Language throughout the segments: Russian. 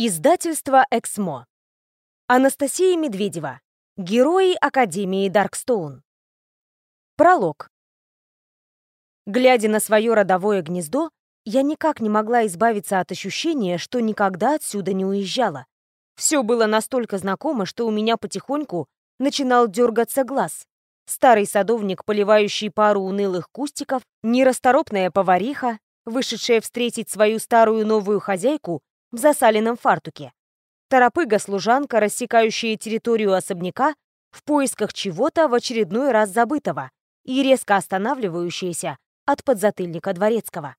Издательство «Эксмо». Анастасия Медведева. Герои Академии Даркстоун. Пролог. Глядя на свое родовое гнездо, я никак не могла избавиться от ощущения, что никогда отсюда не уезжала. Все было настолько знакомо, что у меня потихоньку начинал дергаться глаз. Старый садовник, поливающий пару унылых кустиков, нерасторопная повариха, вышедшая встретить свою старую новую хозяйку в засаленном фартуке. Торопыга-служанка, рассекающая территорию особняка в поисках чего-то в очередной раз забытого и резко останавливающаяся от подзатыльника дворецкого.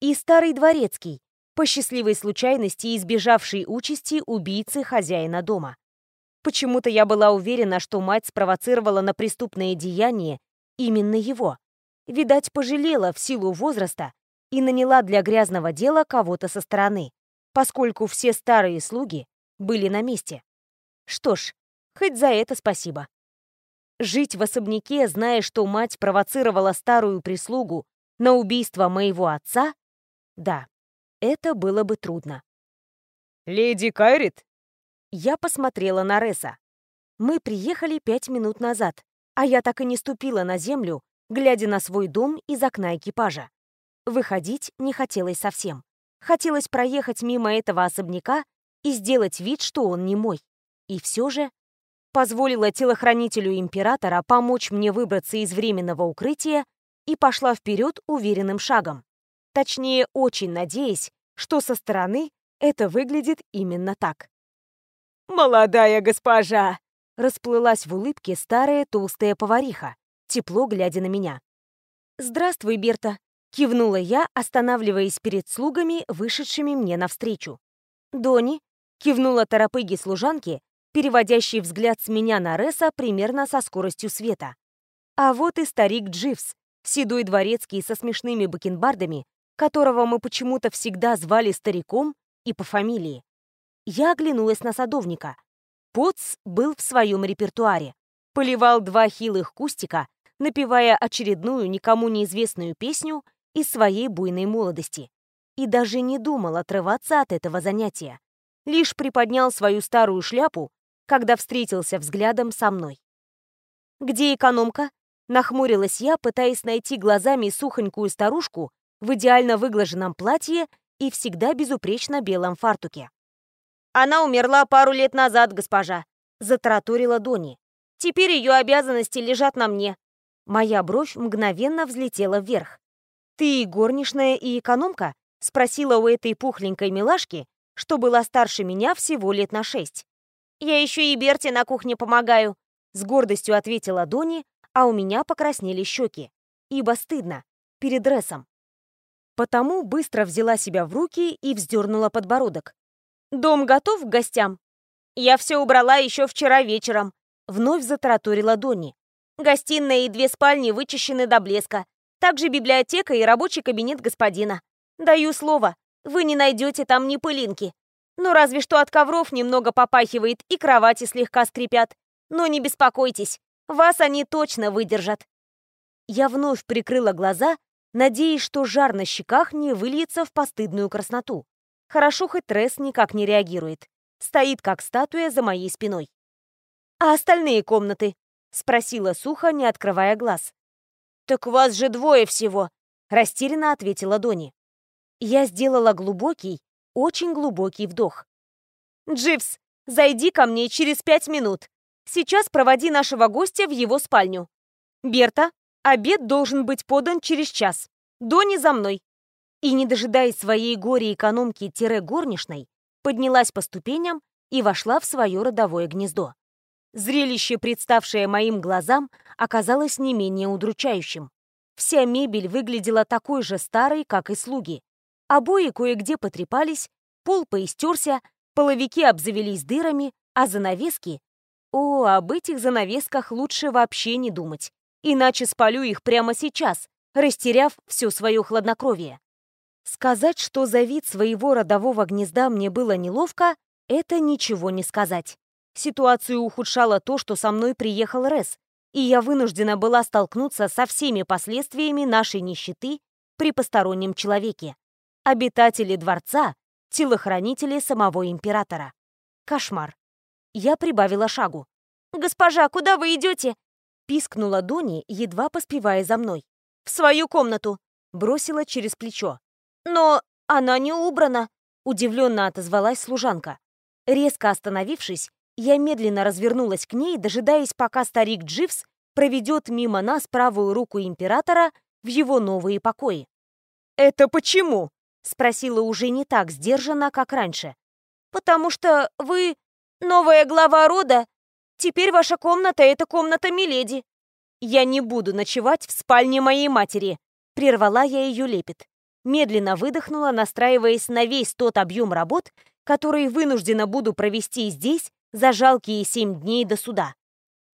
И старый дворецкий, по счастливой случайности избежавший участи убийцы хозяина дома. Почему-то я была уверена, что мать спровоцировала на преступное деяние именно его. Видать, пожалела в силу возраста и наняла для грязного дела кого-то со стороны поскольку все старые слуги были на месте. Что ж, хоть за это спасибо. Жить в особняке, зная, что мать провоцировала старую прислугу на убийство моего отца, да, это было бы трудно. «Леди Кайрит?» Я посмотрела на Реса. Мы приехали пять минут назад, а я так и не ступила на землю, глядя на свой дом из окна экипажа. Выходить не хотелось совсем. Хотелось проехать мимо этого особняка и сделать вид, что он не мой. И все же позволила телохранителю императора помочь мне выбраться из временного укрытия и пошла вперед уверенным шагом. Точнее, очень надеясь, что со стороны это выглядит именно так. «Молодая госпожа!» Расплылась в улыбке старая толстая повариха, тепло глядя на меня. «Здравствуй, Берта», Кивнула я, останавливаясь перед слугами, вышедшими мне навстречу. «Дони», — кивнула торопыги служанки, переводящий взгляд с меня на Реса примерно со скоростью света. А вот и старик Дживс, седой дворецкий со смешными бакенбардами, которого мы почему-то всегда звали стариком и по фамилии. Я оглянулась на садовника. Поц был в своем репертуаре. Поливал два хилых кустика, напевая очередную никому неизвестную песню из своей буйной молодости. И даже не думал отрываться от этого занятия. Лишь приподнял свою старую шляпу, когда встретился взглядом со мной. «Где экономка?» Нахмурилась я, пытаясь найти глазами сухонькую старушку в идеально выглаженном платье и всегда безупречно белом фартуке. «Она умерла пару лет назад, госпожа», — затараторила Дони. «Теперь ее обязанности лежат на мне». Моя бровь мгновенно взлетела вверх. «Ты горничная и экономка?» — спросила у этой пухленькой милашки, что была старше меня всего лет на шесть. «Я еще и Берте на кухне помогаю», — с гордостью ответила Дони, а у меня покраснели щеки. Ибо стыдно, перед Рессом. Потому быстро взяла себя в руки и вздернула подбородок. «Дом готов к гостям?» «Я все убрала еще вчера вечером», — вновь затараторила Донни. «Гостиная и две спальни вычищены до блеска. Также библиотека и рабочий кабинет господина. Даю слово, вы не найдете там ни пылинки. Ну, разве что от ковров немного попахивает и кровати слегка скрипят. Но не беспокойтесь, вас они точно выдержат. Я вновь прикрыла глаза, надеясь, что жар на щеках не выльется в постыдную красноту. Хорошо, хоть Тресс никак не реагирует. Стоит, как статуя, за моей спиной. «А остальные комнаты?» — спросила сухо, не открывая глаз. «Так вас же двое всего!» — растерянно ответила Дони. Я сделала глубокий, очень глубокий вдох. «Дживс, зайди ко мне через пять минут. Сейчас проводи нашего гостя в его спальню. Берта, обед должен быть подан через час. Дони за мной!» И, не дожидаясь своей горе-экономки-горничной, поднялась по ступеням и вошла в свое родовое гнездо. Зрелище, представшее моим глазам, оказалось не менее удручающим. Вся мебель выглядела такой же старой, как и слуги. Обои кое-где потрепались, пол поистерся, половики обзавелись дырами, а занавески... О, об этих занавесках лучше вообще не думать, иначе спалю их прямо сейчас, растеряв все свое хладнокровие. Сказать, что за вид своего родового гнезда мне было неловко, это ничего не сказать. Ситуацию ухудшало то, что со мной приехал Рес, и я вынуждена была столкнуться со всеми последствиями нашей нищеты при постороннем человеке. Обитатели дворца телохранители самого императора. Кошмар. Я прибавила шагу. «Госпожа, куда вы идете?» Пискнула Дони, едва поспевая за мной. «В свою комнату!» Бросила через плечо. «Но она не убрана!» Удивленно отозвалась служанка. Резко остановившись, я медленно развернулась к ней, дожидаясь, пока старик Дживс проведет мимо нас правую руку императора в его новые покои. «Это почему?» — спросила уже не так сдержанно, как раньше. «Потому что вы новая глава рода. Теперь ваша комната — это комната Миледи. Я не буду ночевать в спальне моей матери», — прервала я ее лепет. Медленно выдохнула, настраиваясь на весь тот объем работ, который вынуждена буду провести здесь за жалкие семь дней до суда.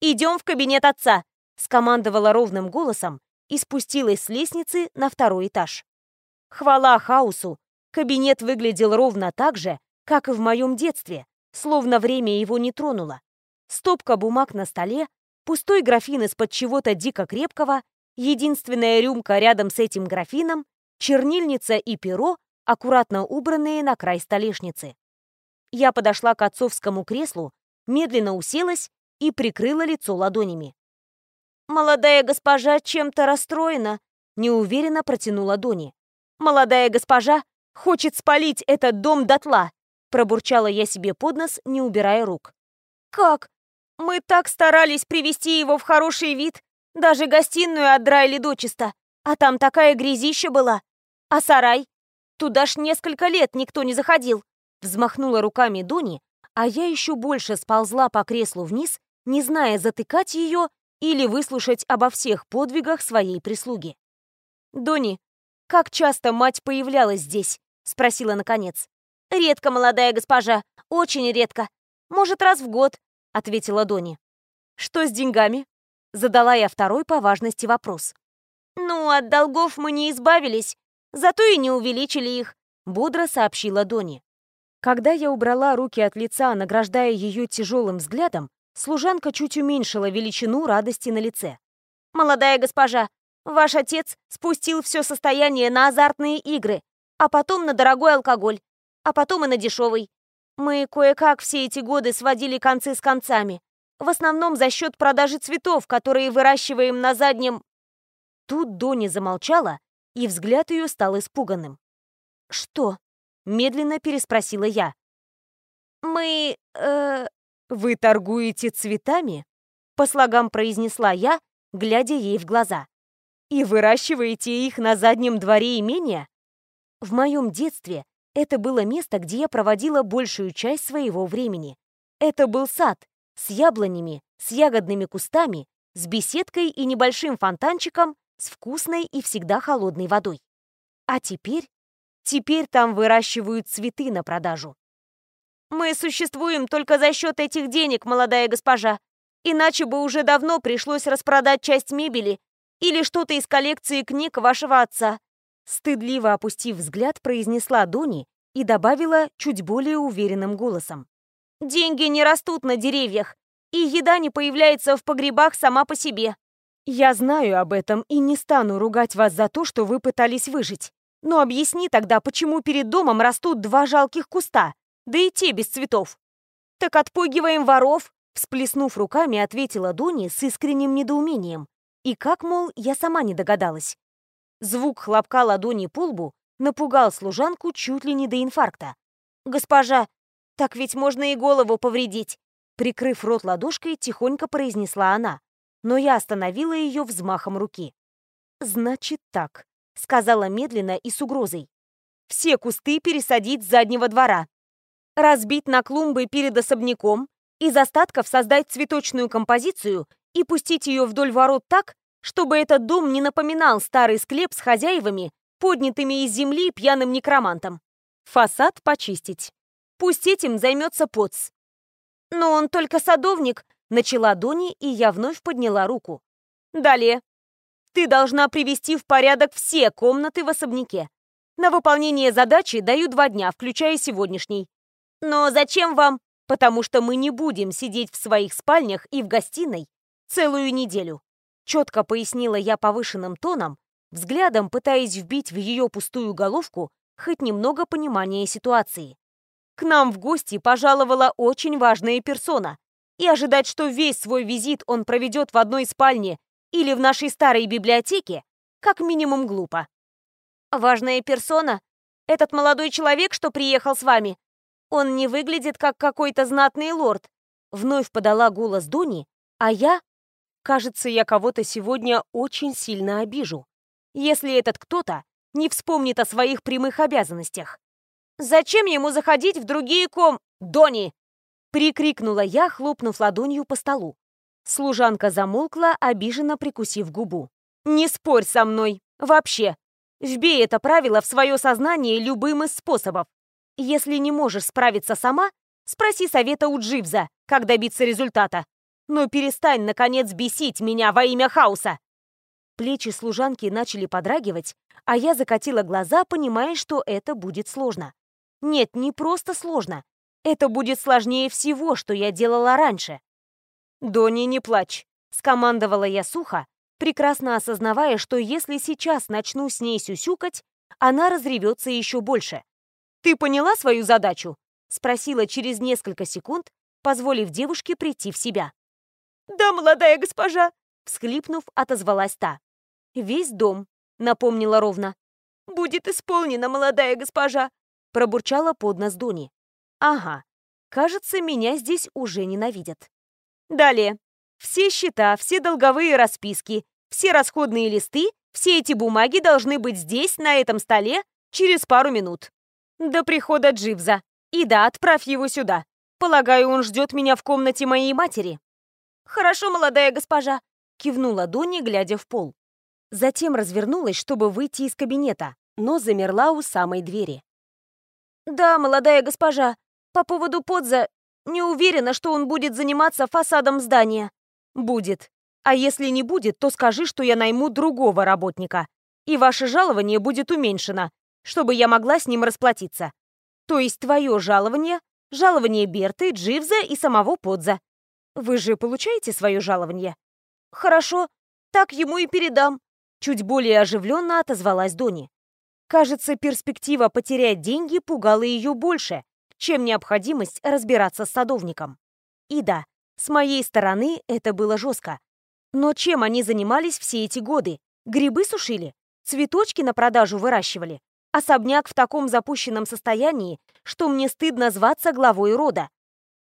«Идем в кабинет отца», — скомандовала ровным голосом и спустилась с лестницы на второй этаж. Хвала хаосу, кабинет выглядел ровно так же, как и в моем детстве, словно время его не тронуло. Стопка бумаг на столе, пустой графин из-под чего-то дико крепкого, единственная рюмка рядом с этим графином, чернильница и перо, аккуратно убранные на край столешницы. Я подошла к отцовскому креслу, медленно уселась и прикрыла лицо ладонями. «Молодая госпожа чем-то расстроена», — неуверенно протянула Дони. «Молодая госпожа хочет спалить этот дом дотла», пробурчала я себе под нос, не убирая рук. «Как? Мы так старались привести его в хороший вид, даже гостиную отдраили дочисто, а там такая грязища была. А сарай? Туда ж несколько лет никто не заходил». Взмахнула руками Дони, а я еще больше сползла по креслу вниз, не зная, затыкать ее или выслушать обо всех подвигах своей прислуги. «Дони, «Как часто мать появлялась здесь?» — спросила наконец. «Редко, молодая госпожа, очень редко. Может, раз в год», — ответила Дони. «Что с деньгами?» — задала я второй по важности вопрос. «Ну, от долгов мы не избавились, зато и не увеличили их», — бодро сообщила Дони. Когда я убрала руки от лица, награждая ее тяжелым взглядом, служанка чуть уменьшила величину радости на лице. «Молодая госпожа, Ваш отец спустил все состояние на азартные игры, а потом на дорогой алкоголь, а потом и на дешевый. Мы кое-как все эти годы сводили концы с концами. В основном за счет продажи цветов, которые выращиваем на заднем... Тут Дони замолчала, и взгляд ее стал испуганным. «Что?» — медленно переспросила я. «Мы... э...» «Вы торгуете цветами?» — по слогам произнесла я, глядя ей в глаза. И выращиваете их на заднем дворе имения? В моем детстве это было место, где я проводила большую часть своего времени. Это был сад с яблонями, с ягодными кустами, с беседкой и небольшим фонтанчиком с вкусной и всегда холодной водой. А теперь? Теперь там выращивают цветы на продажу. Мы существуем только за счет этих денег, молодая госпожа. Иначе бы уже давно пришлось распродать часть мебели или что-то из коллекции книг вашего отца?» Стыдливо опустив взгляд, произнесла Дони и добавила чуть более уверенным голосом. «Деньги не растут на деревьях, и еда не появляется в погребах сама по себе. Я знаю об этом и не стану ругать вас за то, что вы пытались выжить. Но объясни тогда, почему перед домом растут два жалких куста, да и те без цветов. Так отпугиваем воров, всплеснув руками, ответила Дони с искренним недоумением. И как, мол, я сама не догадалась. Звук хлопка ладони по лбу напугал служанку чуть ли не до инфаркта. «Госпожа, так ведь можно и голову повредить!» Прикрыв рот ладошкой, тихонько произнесла она, но я остановила ее взмахом руки. «Значит так», — сказала медленно и с угрозой. «Все кусты пересадить с заднего двора, разбить на клумбы перед особняком, из остатков создать цветочную композицию и пустить ее вдоль ворот так, чтобы этот дом не напоминал старый склеп с хозяевами, поднятыми из земли пьяным некромантом. Фасад почистить. Пусть этим займется Поц. Но он только садовник, начала Дони, и я вновь подняла руку. Далее. Ты должна привести в порядок все комнаты в особняке. На выполнение задачи даю два дня, включая сегодняшний. Но зачем вам? Потому что мы не будем сидеть в своих спальнях и в гостиной Целую неделю. Четко пояснила я повышенным тоном, взглядом пытаясь вбить в ее пустую головку хоть немного понимания ситуации. К нам в гости пожаловала очень важная персона, и ожидать, что весь свой визит он проведет в одной спальне или в нашей старой библиотеке, как минимум глупо. «Важная персона? Этот молодой человек, что приехал с вами? Он не выглядит как какой-то знатный лорд», вновь подала голос Дони, а я... Кажется, я кого-то сегодня очень сильно обижу, если этот кто-то не вспомнит о своих прямых обязанностях. «Зачем ему заходить в другие ком... Дони!» Прикрикнула я, хлопнув ладонью по столу. Служанка замолкла, обиженно прикусив губу. «Не спорь со мной! Вообще! Вбей это правило в свое сознание любым из способов. Если не можешь справиться сама, спроси совета у Дживза, как добиться результата. Но перестань, наконец, бесить меня во имя хаоса!» Плечи служанки начали подрагивать, а я закатила глаза, понимая, что это будет сложно. Нет, не просто сложно. Это будет сложнее всего, что я делала раньше. «Донни, не плачь», — скомандовала я сухо, прекрасно осознавая, что если сейчас начну с ней сюсюкать, она разревется еще больше. «Ты поняла свою задачу?» — спросила через несколько секунд, позволив девушке прийти в себя. «Да, молодая госпожа!» — всхлипнув, отозвалась та. «Весь дом», — напомнила ровно. «Будет исполнено, молодая госпожа!» — пробурчала под нос Дони. Ага, кажется, меня здесь уже ненавидят. Далее. Все счета, все долговые расписки, все расходные листы, все эти бумаги должны быть здесь, на этом столе, через пару минут. До прихода Дживза. И да, отправь его сюда. Полагаю, он ждет меня в комнате моей матери. Хорошо, молодая госпожа, кивнула Донни, глядя в пол. Затем развернулась, чтобы выйти из кабинета, но замерла у самой двери. «Да, молодая госпожа, по поводу Подза, не уверена, что он будет заниматься фасадом здания. Будет. А если не будет, то скажи, что я найму другого работника. И ваше жалование будет уменьшено, чтобы я могла с ним расплатиться. То есть твое жалование, жалование Берты, Дживза и самого Подза. Вы же получаете свое жалование? Хорошо, так ему и передам. Чуть более оживленно отозвалась Дони. Кажется, перспектива потерять деньги пугала ее больше, чем необходимость разбираться с садовником. И да, с моей стороны это было жестко. Но чем они занимались все эти годы? Грибы сушили? Цветочки на продажу выращивали? Особняк в таком запущенном состоянии, что мне стыдно зваться главой рода.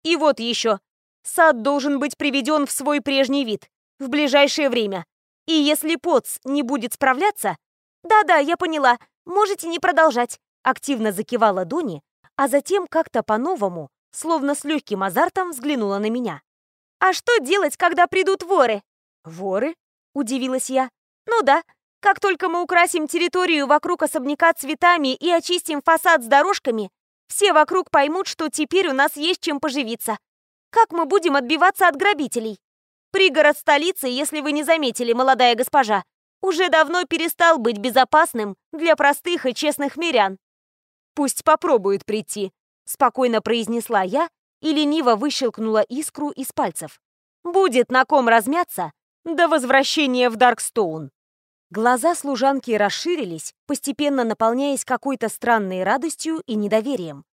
И вот еще. Сад должен быть приведен в свой прежний вид в ближайшее время. И если Поц не будет справляться... Да-да, я поняла, можете не продолжать. Активно закивала Дони, а затем как-то по-новому, словно с легким азартом, взглянула на меня. «А что делать, когда придут воры?» «Воры?» – удивилась я. «Ну да, как только мы украсим территорию вокруг особняка цветами и очистим фасад с дорожками, все вокруг поймут, что теперь у нас есть чем поживиться. Как мы будем отбиваться от грабителей? Пригород столицы, если вы не заметили, молодая госпожа, уже давно перестал быть безопасным для простых и честных мирян. Пусть попробует прийти», — спокойно произнесла я и лениво выщелкнула искру из пальцев. «Будет на ком размяться до возвращения в Даркстоун». Глаза служанки расширились, постепенно наполняясь какой-то странной радостью и недоверием.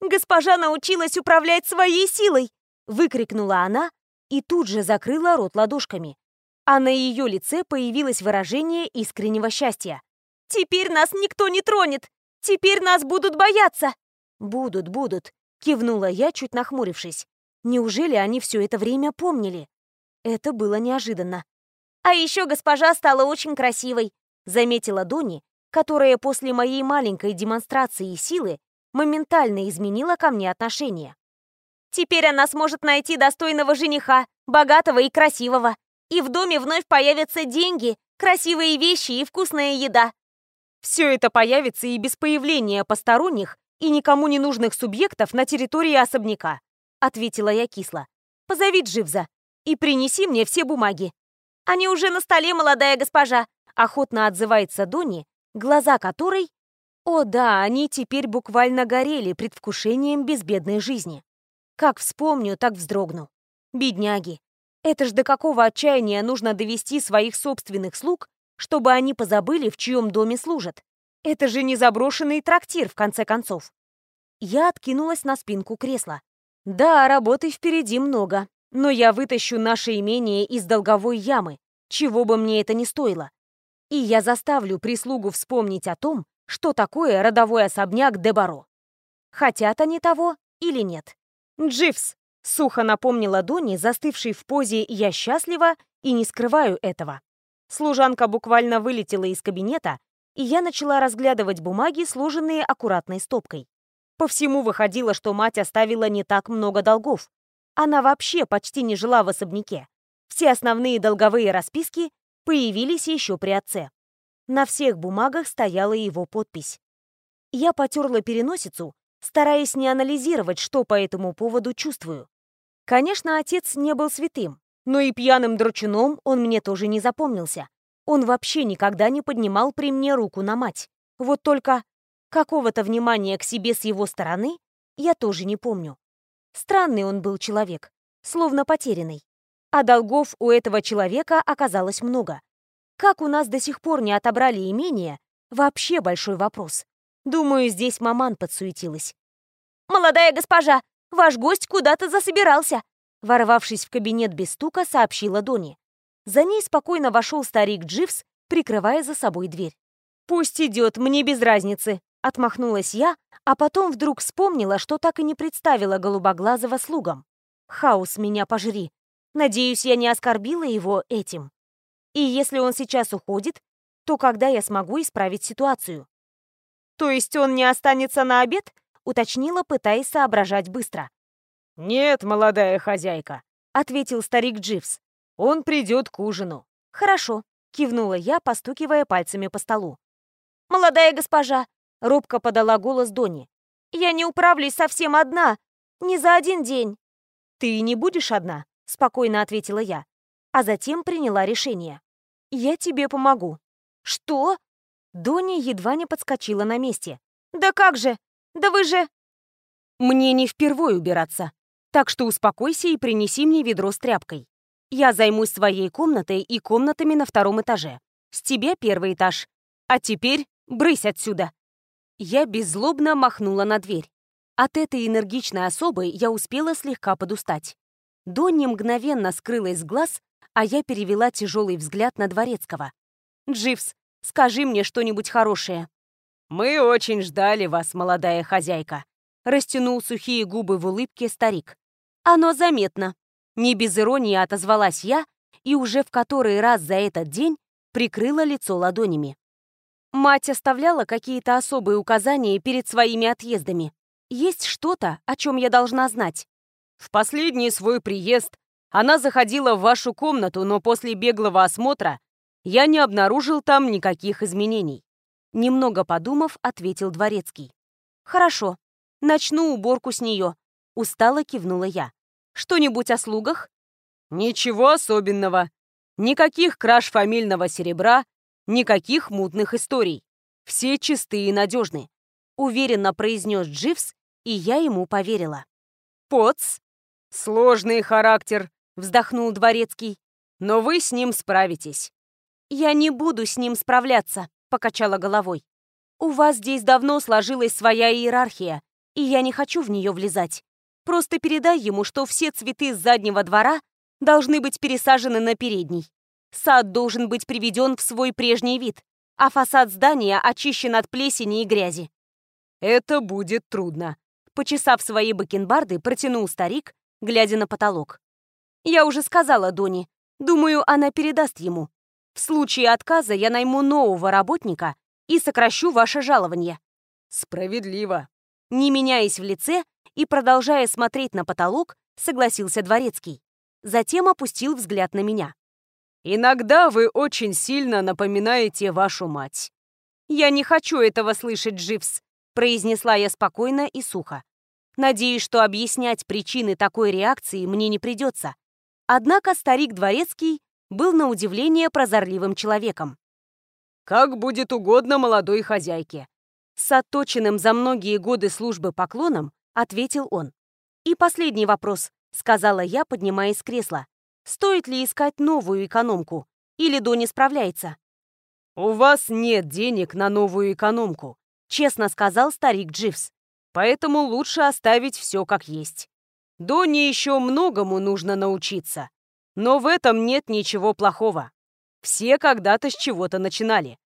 «Госпожа научилась управлять своей силой!» — выкрикнула она и тут же закрыла рот ладошками. А на ее лице появилось выражение искреннего счастья. «Теперь нас никто не тронет! Теперь нас будут бояться!» «Будут, будут», — кивнула я, чуть нахмурившись. «Неужели они все это время помнили?» Это было неожиданно. «А еще госпожа стала очень красивой», — заметила Дони, которая после моей маленькой демонстрации силы моментально изменила ко мне отношение. «Теперь она сможет найти достойного жениха, богатого и красивого. И в доме вновь появятся деньги, красивые вещи и вкусная еда. Все это появится и без появления посторонних и никому не нужных субъектов на территории особняка», — ответила я кисло. «Позови Дживза и принеси мне все бумаги». «Они уже на столе, молодая госпожа», — охотно отзывается Дони, глаза которой... О да, они теперь буквально горели предвкушением безбедной жизни. Как вспомню, так вздрогну. Бедняги. Это ж до какого отчаяния нужно довести своих собственных слуг, чтобы они позабыли, в чьем доме служат. Это же не заброшенный трактир, в конце концов. Я откинулась на спинку кресла. Да, работы впереди много, но я вытащу наше имение из долговой ямы, чего бы мне это ни стоило. И я заставлю прислугу вспомнить о том, что такое родовой особняк Дебаро. Хотят они того или нет. «Дживс!» — сухо напомнила Донни, застывшей в позе «Я счастлива и не скрываю этого». Служанка буквально вылетела из кабинета, и я начала разглядывать бумаги, сложенные аккуратной стопкой. По всему выходило, что мать оставила не так много долгов. Она вообще почти не жила в особняке. Все основные долговые расписки появились еще при отце. На всех бумагах стояла его подпись. Я потерла переносицу, стараясь не анализировать, что по этому поводу чувствую. Конечно, отец не был святым, но и пьяным дручуном он мне тоже не запомнился. Он вообще никогда не поднимал при мне руку на мать. Вот только Какого-то внимания к себе с его стороны я тоже не помню. Странный он был человек, словно потерянный. А долгов у этого человека оказалось много. Как у нас до сих пор не отобрали имение, вообще большой вопрос. Думаю, здесь маман подсуетилась. «Молодая госпожа, ваш гость куда-то засобирался!» Ворвавшись в кабинет без стука, сообщила Дони. За ней спокойно вошел старик Дживс, прикрывая за собой дверь. «Пусть идет, мне без разницы», Отмахнулась я, а потом вдруг вспомнила, что так и не представила голубоглазого слугам. Хаос меня пожри. Надеюсь, я не оскорбила его этим. И если он сейчас уходит, то когда я смогу исправить ситуацию? То есть он не останется на обед? Уточнила, пытаясь соображать быстро. «Нет, молодая хозяйка», — ответил старик Дживс. «Он придет к ужину». «Хорошо», — кивнула я, постукивая пальцами по столу. «Молодая госпожа, Робко подала голос Дони. «Я не управлюсь совсем одна. Не за один день». «Ты не будешь одна?» — спокойно ответила я. А затем приняла решение. «Я тебе помогу». «Что?» Дони едва не подскочила на месте. «Да как же? Да вы же...» «Мне не впервой убираться, так что успокойся и принеси мне ведро с тряпкой. Я займусь своей комнатой и комнатами на втором этаже. С тебя первый этаж. А теперь брысь отсюда!» Я беззлобно махнула на дверь. От этой энергичной особы я успела слегка подустать. Донни мгновенно скрылась с глаз, а я перевела тяжелый взгляд на Дворецкого. «Дживс, скажи мне что-нибудь хорошее». «Мы очень ждали вас, молодая хозяйка», — растянул сухие губы в улыбке старик. «Оно заметно». Не без иронии отозвалась я и уже в который раз за этот день прикрыла лицо ладонями. Мать оставляла какие-то особые указания перед своими отъездами. Есть что-то, о чем я должна знать? В последний свой приезд она заходила в вашу комнату, но после беглого осмотра я не обнаружил там никаких изменений. Немного подумав, ответил Дворецкий. «Хорошо, начну уборку с нее», — устало кивнула я. «Что-нибудь о слугах?» «Ничего особенного. Никаких краж фамильного серебра Никаких мутных историй. Все чистые и надежны. Уверенно произнес Дживс, и я ему поверила. Поц. Сложный характер, вздохнул Дворецкий. Но вы с ним справитесь. Я не буду с ним справляться, покачала головой. У вас здесь давно сложилась своя иерархия, и я не хочу в нее влезать. Просто передай ему, что все цветы с заднего двора должны быть пересажены на передний. Сад должен быть приведен в свой прежний вид, а фасад здания очищен от плесени и грязи. Это будет трудно. Почесав свои бакенбарды, протянул старик, глядя на потолок. Я уже сказала Доне. Думаю, она передаст ему. В случае отказа я найму нового работника и сокращу ваше жалование. Справедливо. Не меняясь в лице и продолжая смотреть на потолок, согласился Дворецкий. Затем опустил взгляд на меня. Иногда вы очень сильно напоминаете вашу мать». «Я не хочу этого слышать, Дживс», — произнесла я спокойно и сухо. Надеюсь, что объяснять причины такой реакции мне не придется. Однако старик Дворецкий был на удивление прозорливым человеком. «Как будет угодно молодой хозяйке», с отточенным за многие годы службы поклоном ответил он. «И последний вопрос», — сказала я, поднимаясь с кресла. Стоит ли искать новую экономку? Или Дони справляется? «У вас нет денег на новую экономку», — честно сказал старик Дживс. «Поэтому лучше оставить все как есть. Доне еще многому нужно научиться. Но в этом нет ничего плохого. Все когда-то с чего-то начинали.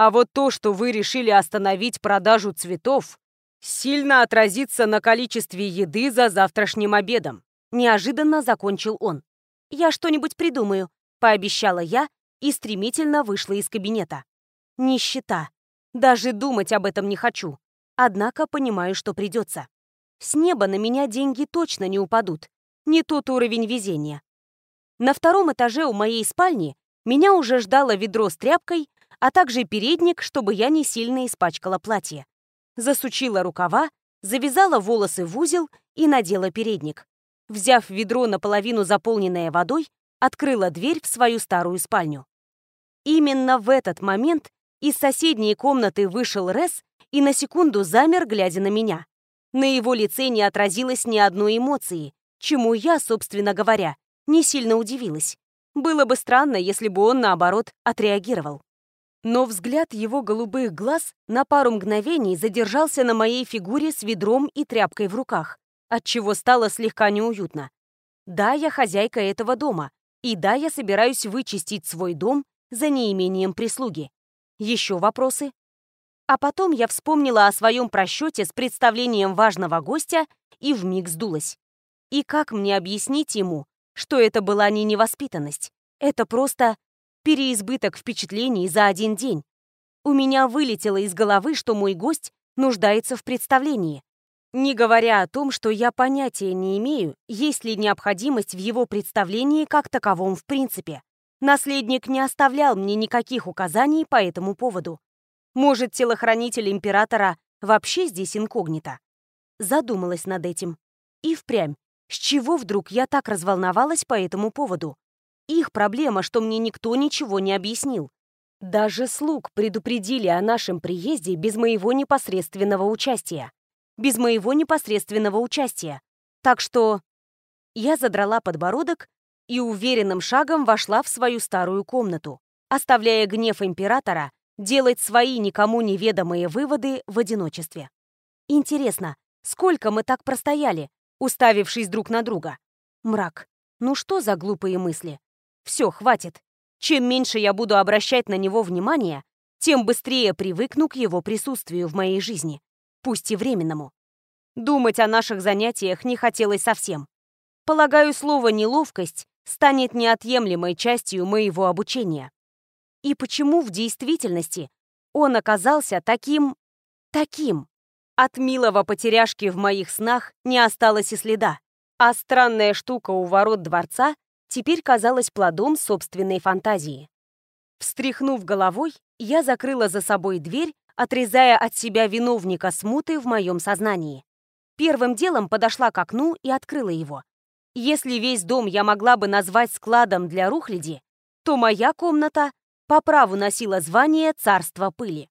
А вот то, что вы решили остановить продажу цветов, сильно отразится на количестве еды за завтрашним обедом. Неожиданно закончил он. «Я что-нибудь придумаю», — пообещала я и стремительно вышла из кабинета. Нищета. Даже думать об этом не хочу. Однако понимаю, что придется. С неба на меня деньги точно не упадут. Не тот уровень везения. На втором этаже у моей спальни меня уже ждало ведро с тряпкой, а также передник, чтобы я не сильно испачкала платье. Засучила рукава, завязала волосы в узел и надела передник. Взяв ведро наполовину заполненное водой, открыла дверь в свою старую спальню. Именно в этот момент из соседней комнаты вышел Рес и на секунду замер, глядя на меня. На его лице не отразилось ни одной эмоции, чему я, собственно говоря, не сильно удивилась. Было бы странно, если бы он, наоборот, отреагировал. Но взгляд его голубых глаз на пару мгновений задержался на моей фигуре с ведром и тряпкой в руках, отчего стало слегка неуютно. Да, я хозяйка этого дома, и да, я собираюсь вычистить свой дом за неимением прислуги. Еще вопросы? А потом я вспомнила о своем просчете с представлением важного гостя и вмиг сдулась. И как мне объяснить ему, что это была не невоспитанность? Это просто переизбыток впечатлений за один день. У меня вылетело из головы, что мой гость нуждается в представлении. Не говоря о том, что я понятия не имею, есть ли необходимость в его представлении как таковом в принципе. Наследник не оставлял мне никаких указаний по этому поводу. Может, телохранитель императора вообще здесь инкогнито? Задумалась над этим. И впрямь, с чего вдруг я так разволновалась по этому поводу? Их проблема, что мне никто ничего не объяснил. Даже слуг предупредили о нашем приезде без моего непосредственного участия. Без моего непосредственного участия. Так что я задрала подбородок и уверенным шагом вошла в свою старую комнату, оставляя гнев императора делать свои никому неведомые выводы в одиночестве. Интересно, сколько мы так простояли, уставившись друг на друга? Мрак. Ну что за глупые мысли? Все, хватит. Чем меньше я буду обращать на него внимание, тем быстрее привыкну к его присутствию в моей жизни, пусть и временному. Думать о наших занятиях не хотелось совсем. Полагаю, слово «неловкость» станет неотъемлемой частью моего обучения. И почему в действительности он оказался таким... таким? От милого потеряшки в моих снах не осталось и следа, а странная штука у ворот дворца теперь казалась плодом собственной фантазии. Встряхнув головой, я закрыла за собой дверь, отрезая от себя виновника смуты в моем сознании. Первым делом подошла к окну и открыла его. Если весь дом я могла бы назвать складом для рухляди, то моя комната по праву носила звание «Царство пыли».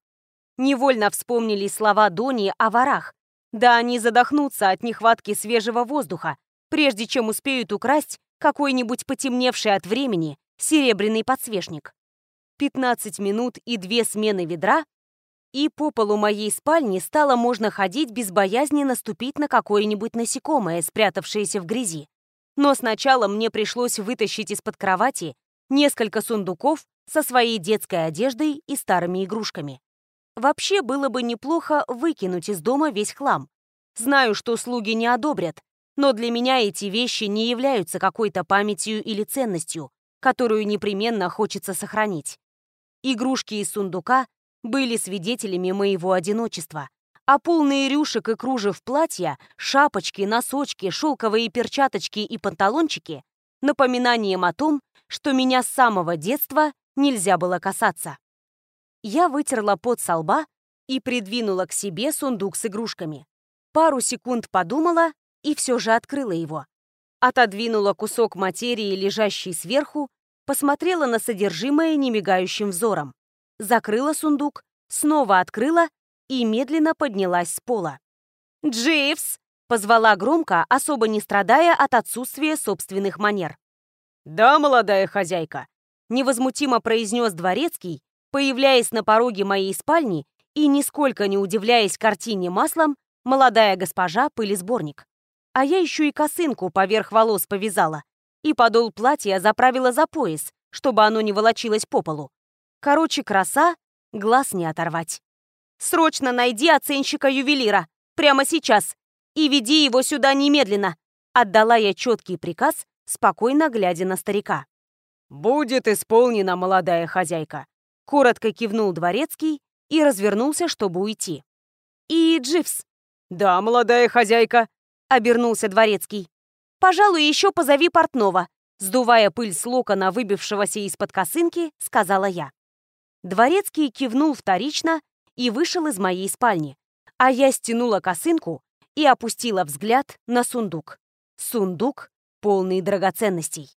Невольно вспомнили слова Дони о ворах. Да они задохнутся от нехватки свежего воздуха, прежде чем успеют украсть какой-нибудь потемневший от времени серебряный подсвечник. 15 минут и две смены ведра, и по полу моей спальни стало можно ходить без боязни наступить на какое-нибудь насекомое, спрятавшееся в грязи. Но сначала мне пришлось вытащить из-под кровати несколько сундуков со своей детской одеждой и старыми игрушками. Вообще было бы неплохо выкинуть из дома весь хлам. Знаю, что слуги не одобрят, но для меня эти вещи не являются какой-то памятью или ценностью, которую непременно хочется сохранить. Игрушки из сундука были свидетелями моего одиночества, а полные рюшек и кружев платья, шапочки, носочки, шелковые перчаточки и панталончики — напоминанием о том, что меня с самого детства нельзя было касаться. Я вытерла пот со лба и придвинула к себе сундук с игрушками. Пару секунд подумала и все же открыла его. Отодвинула кусок материи, лежащий сверху, посмотрела на содержимое немигающим взором. Закрыла сундук, снова открыла и медленно поднялась с пола. «Дживс!» — позвала громко, особо не страдая от отсутствия собственных манер. «Да, молодая хозяйка», невозмутимо произнес дворецкий, Появляясь на пороге моей спальни и нисколько не удивляясь картине маслом, молодая госпожа пылесборник. А я еще и косынку поверх волос повязала, и подол платья заправила за пояс, чтобы оно не волочилось по полу. Короче, краса, глаз не оторвать. «Срочно найди оценщика-ювелира! Прямо сейчас! И веди его сюда немедленно!» Отдала я четкий приказ, спокойно глядя на старика. «Будет исполнена, молодая хозяйка!» Коротко кивнул дворецкий и развернулся, чтобы уйти. «И Дживс?» «Да, молодая хозяйка», — обернулся дворецкий. «Пожалуй, еще позови портного», — сдувая пыль с локона, выбившегося из-под косынки, сказала я. Дворецкий кивнул вторично и вышел из моей спальни, а я стянула косынку и опустила взгляд на сундук. Сундук, полный драгоценностей.